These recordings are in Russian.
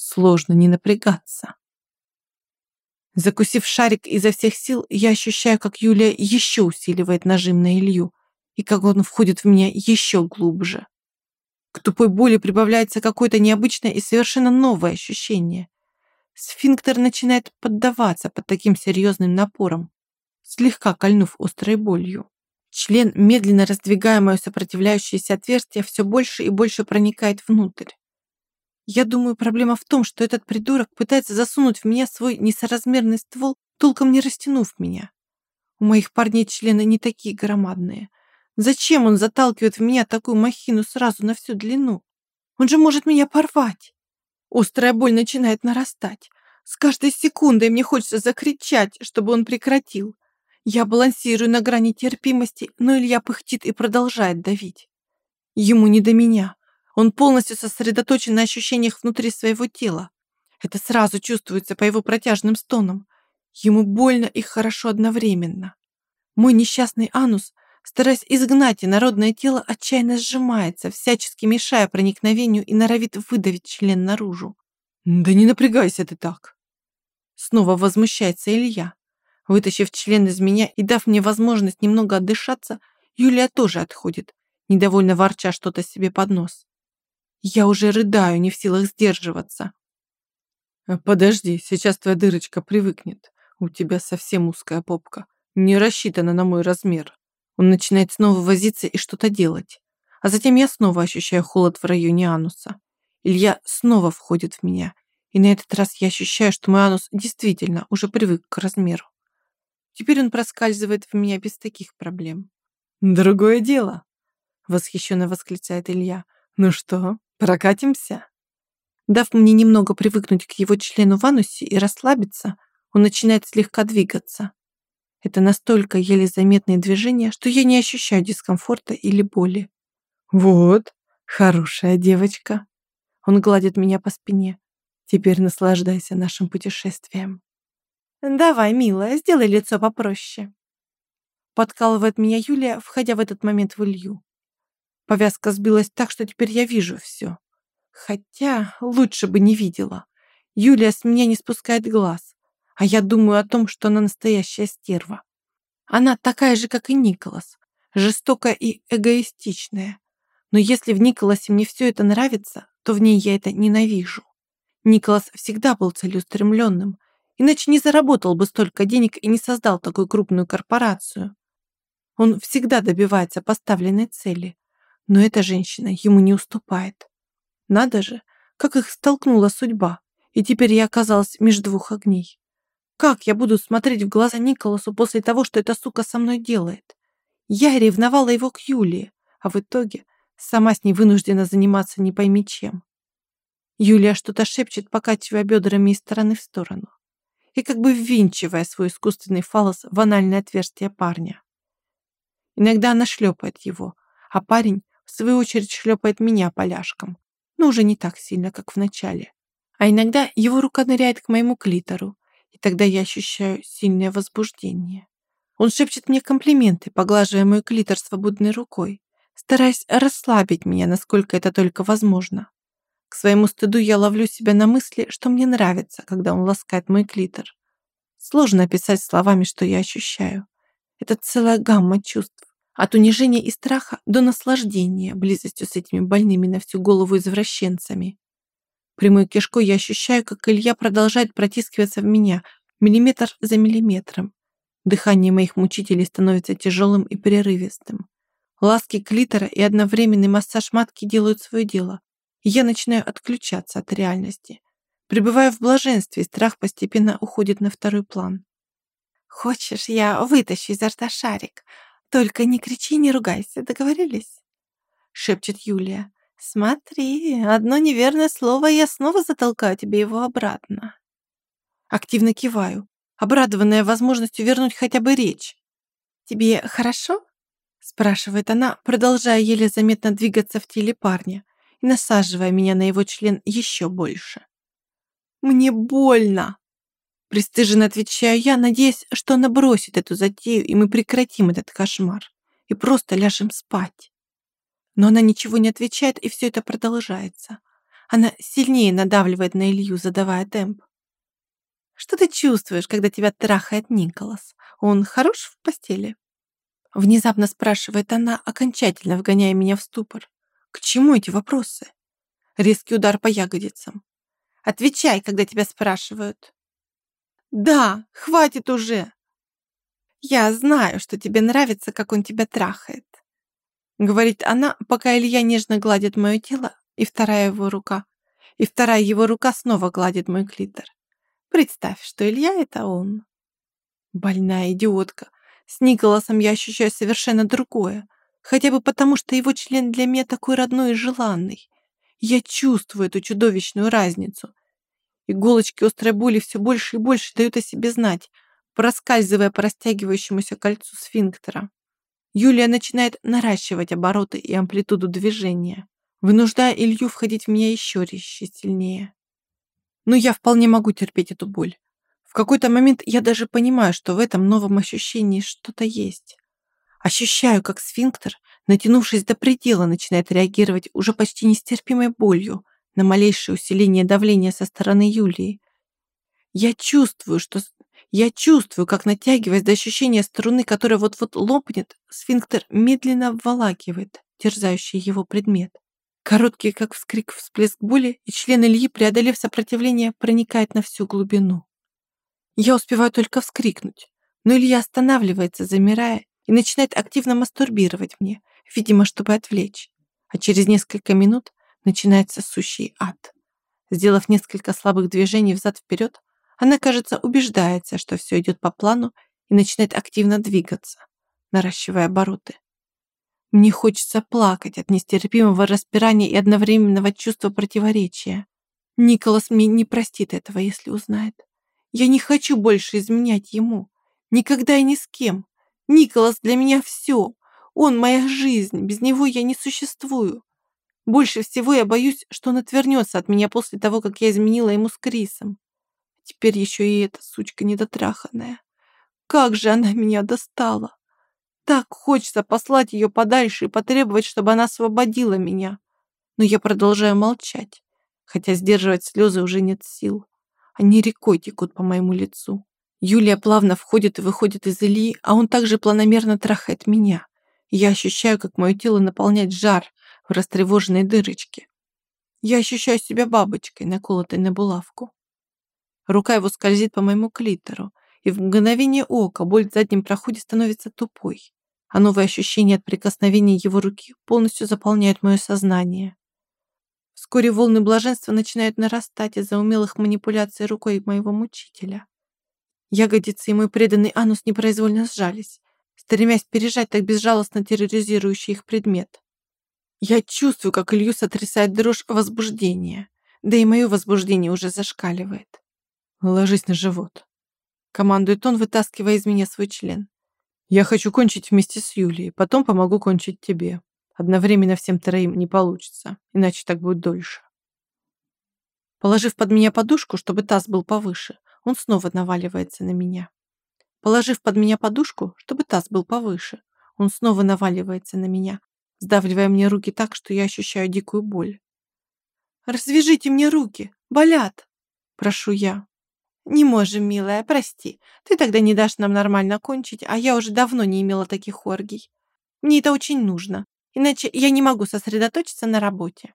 сложно не напрягаться. Закусив шарик изо всех сил, я ощущаю, как Юлия еще усиливает нажим на Илью и как он входит в меня еще глубже. К тупой боли прибавляется какое-то необычное и совершенно новое ощущение. Сфинктер начинает поддаваться под таким серьезным напором, слегка кольнув острой болью. Член, медленно раздвигая мое сопротивляющееся отверстие, все больше и больше проникает внутрь. Я думаю, проблема в том, что этот придурок пытается засунуть в меня свой несоразмерный ствол, толком не растянув меня. У моих парней члены не такие громадные. Зачем он заталкивает в меня такую махину сразу на всю длину? Он же может меня порвать. Острая боль начинает нарастать. С каждой секундой мне хочется закричать, чтобы он прекратил. Я балансирую на грани терпимости, но Илья пыхтит и продолжает давить. Ему не до меня. Он полностью сосредоточен на ощущениях внутри своего тела. Это сразу чувствуется по его протяжным стонам. Ему больно и хорошо одновременно. Мой несчастный анус, стараясь изгнать инородное тело, отчаянно сжимается, всячески мешая проникновению и норовит выдавить член наружу. «Да не напрягайся ты так!» Снова возмущается Илья. Вытащив член из меня и дав мне возможность немного отдышаться, Юлия тоже отходит, недовольно ворча что-то себе под нос. Я уже рыдаю, не в силах сдерживаться. «Э, «Подожди, сейчас твоя дырочка привыкнет. У тебя совсем узкая попка. Не рассчитана на мой размер». Он начинает снова возиться и что-то делать. А затем я снова ощущаю холод в районе ануса. Илья снова входит в меня. И на этот раз я ощущаю, что мой анус действительно уже привык к размеру. Теперь он проскальзывает в меня без таких проблем. «Другое дело!» — восхищенно восклицает Илья. «Ну что, Прокатимся? Дав мне немного привыкнуть к его члену в анусе и расслабиться, он начинает слегка двигаться. Это настолько еле заметные движения, что я не ощущаю дискомфорта или боли. «Вот, хорошая девочка!» Он гладит меня по спине. «Теперь наслаждайся нашим путешествием». «Давай, милая, сделай лицо попроще». Подкалывает меня Юлия, входя в этот момент в Илью. Повязка сбилась так, что теперь я вижу все. Хотя лучше бы не видела. Юлия с меня не спускает глаз, а я думаю о том, что она настоящая стерва. Она такая же, как и Николас, жестокая и эгоистичная. Но если в Николасе мне все это нравится, то в ней я это ненавижу. Николас всегда был целеустремленным, иначе не заработал бы столько денег и не создал такую крупную корпорацию. Он всегда добивается поставленной цели, но эта женщина ему не уступает. Надо же, как их столкнула судьба, и теперь я оказалась между двух огней. Как я буду смотреть в глаза Николасу после того, что эта сука со мной делает? Я ревновала его к Юлии, а в итоге сама с ней вынуждена заниматься не пойми чем. Юлия что-то шепчет, покачивая бедрами из стороны в сторону и как бы ввинчивая свой искусственный фалос в анальное отверстие парня. Иногда она шлепает его, а парень в свою очередь шлепает меня поляшком, но уже не так сильно, как в начале. А иногда его рука ныряет к моему клитору, и тогда я ощущаю сильное возбуждение. Он шепчет мне комплименты, поглаживая мой клитор свободной рукой, стараясь расслабить меня, насколько это только возможно. К своему стыду я ловлю себя на мысли, что мне нравится, когда он ласкает мой клитор. Сложно описать словами, что я ощущаю. Это целая гамма чувств. От унижения и страха до наслаждения близостью с этими больными на всю голову извращенцами. Прямой кишкой я ощущаю, как Илья продолжает протискиваться в меня миллиметр за миллиметром. Дыхание моих мучителей становится тяжелым и прерывистым. Ласки клитора и одновременный массаж матки делают свое дело, я начинаю отключаться от реальности. Пребывая в блаженстве, страх постепенно уходит на второй план. «Хочешь, я вытащу изо рта шарик, «Только не кричи, не ругайся, договорились?» Шепчет Юлия. «Смотри, одно неверное слово, и я снова затолкаю тебе его обратно». Активно киваю, обрадованная возможностью вернуть хотя бы речь. «Тебе хорошо?» спрашивает она, продолжая еле заметно двигаться в теле парня и насаживая меня на его член еще больше. «Мне больно!» Престыженно отвечаю я, надеясь, что она бросит эту затею, и мы прекратим этот кошмар и просто ляжем спать. Но она ничего не отвечает, и все это продолжается. Она сильнее надавливает на Илью, задавая темп. Что ты чувствуешь, когда тебя трахает Николас? Он хорош в постели? Внезапно спрашивает она, окончательно вгоняя меня в ступор. К чему эти вопросы? Резкий удар по ягодицам. Отвечай, когда тебя спрашивают. Да, хватит уже. Я знаю, что тебе нравится, как он тебя трахает. Говорит она, пока Илья нежно гладит мое тело, и вторая его рука, и вторая его рука снова гладит мой клитор. Представь, что Илья — это он. Больная идиотка. С Николасом я ощущаю совершенно другое. Хотя бы потому, что его член для меня такой родной и желанный. Я чувствую эту чудовищную разницу. Иголочки острой боли все больше и больше дают о себе знать, проскальзывая по растягивающемуся кольцу сфинктера. Юлия начинает наращивать обороты и амплитуду движения, вынуждая Илью входить в меня еще резче сильнее. Но я вполне могу терпеть эту боль. В какой-то момент я даже понимаю, что в этом новом ощущении что-то есть. Ощущаю, как сфинктер, натянувшись до предела, начинает реагировать уже почти нестерпимой болью на малейшее усиление давления со стороны Юлии. Я чувствую, что... Я чувствую, как, натягиваясь до ощущения струны, которая вот-вот лопнет, сфинктер медленно обволакивает терзающий его предмет. Короткий, как вскрик, всплеск боли, и член Ильи, преодолев сопротивление, проникает на всю глубину. Я успеваю только вскрикнуть, но Илья останавливается, замирая, и начинает активно мастурбировать мне, видимо, чтобы отвлечь. А через несколько минут начинается сущий ад. Сделав несколько слабых движений взад-вперед, она, кажется, убеждается, что все идет по плану и начинает активно двигаться, наращивая обороты. Мне хочется плакать от нестерпимого распирания и одновременного чувства противоречия. Николас мне не простит этого, если узнает. Я не хочу больше изменять ему. Никогда и ни с кем. Николас для меня все. Он моя жизнь. Без него я не существую. Больше всего я боюсь, что он отвернется от меня после того, как я изменила ему с Крисом. Теперь еще и эта сучка недотраханная. Как же она меня достала! Так хочется послать ее подальше и потребовать, чтобы она освободила меня. Но я продолжаю молчать, хотя сдерживать слезы уже нет сил. Они рекой текут по моему лицу. Юлия плавно входит и выходит из Ильи, а он также планомерно трахает меня. Я ощущаю, как мое тело наполняет жар в растревоженной дырочке. Я ощущаю себя бабочкой, наколотой на булавку. Рука его скользит по моему клитору, и в мгновение ока боль в заднем проходе становится тупой, а новые ощущения от прикосновения его руки полностью заполняют мое сознание. Вскоре волны блаженства начинают нарастать из-за умелых манипуляций рукой моего мучителя. Ягодицы и мой преданный анус непроизвольно сжались, стремясь пережать так безжалостно терроризирующий их предмет. Я чувствую, как Илью сотрясает дрожь возбуждения, да и мое возбуждение уже зашкаливает. «Ложись на живот», — командует он, вытаскивая из меня свой член. «Я хочу кончить вместе с Юлией, потом помогу кончить тебе. Одновременно всем троим не получится, иначе так будет дольше». Положив под меня подушку, чтобы таз был повыше, он снова наваливается на меня. Положив под меня подушку, чтобы таз был повыше, он снова наваливается на меня, сдавливая мне руки так, что я ощущаю дикую боль. «Развяжите мне руки! Болят!» Прошу я. «Не можем, милая, прости. Ты тогда не дашь нам нормально кончить, а я уже давно не имела таких оргий. Мне это очень нужно, иначе я не могу сосредоточиться на работе».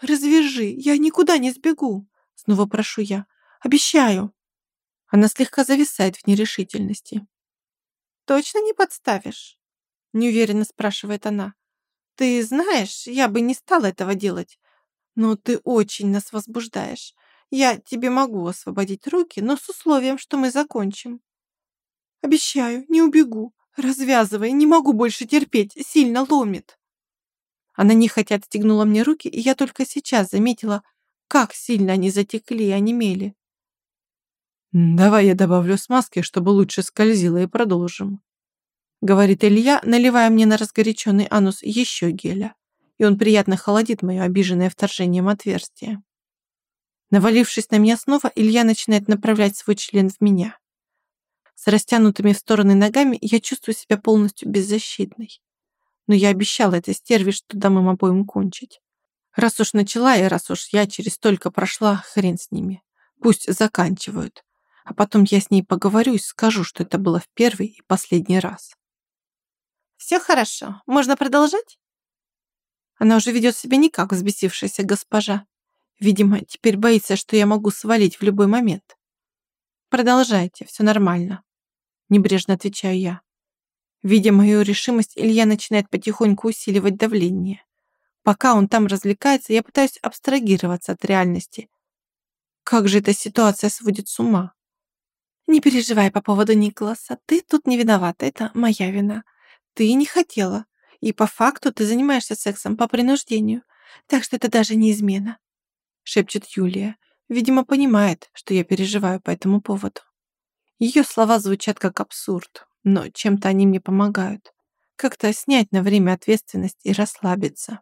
«Развяжи, я никуда не сбегу», — снова прошу я. «Обещаю». Она слегка зависает в нерешительности. «Точно не подставишь?» — неуверенно спрашивает она. «Ты знаешь, я бы не стала этого делать, но ты очень нас возбуждаешь. Я тебе могу освободить руки, но с условием, что мы закончим. Обещаю, не убегу. Развязывай, не могу больше терпеть, сильно ломит. Она нехотя отстегнула мне руки, и я только сейчас заметила, как сильно они затекли и онемели. «Давай я добавлю смазки, чтобы лучше скользило, и продолжим», говорит Илья, наливая мне на разгоряченный анус еще геля, и он приятно холодит мое обиженное вторжением отверстие. Навалившись на меня снова, Илья начинает направлять свой член в меня. С растянутыми в стороны ногами я чувствую себя полностью беззащитной. Но я обещала этой стерве, что дам им обоим кончить. Раз уж начала и раз уж я через столько прошла, хрен с ними. Пусть заканчивают. А потом я с ней поговорю и скажу, что это было в первый и последний раз. Все хорошо. Можно продолжать? Она уже ведет себя не как взбесившаяся госпожа. Видимо, теперь боится, что я могу свалить в любой момент. Продолжайте, все нормально. Небрежно отвечаю я. Видя мою решимость, Илья начинает потихоньку усиливать давление. Пока он там развлекается, я пытаюсь абстрагироваться от реальности. Как же эта ситуация сводит с ума? Не переживай по поводу Николаса. Ты тут не виновата. Это моя вина. Ты не хотела. И по факту ты занимаешься сексом по принуждению. Так что это даже не измена. Шепчет Юлия. Видимо, понимает, что я переживаю по этому поводу. Ее слова звучат как абсурд, но чем-то они мне помогают. Как-то снять на время ответственность и расслабиться.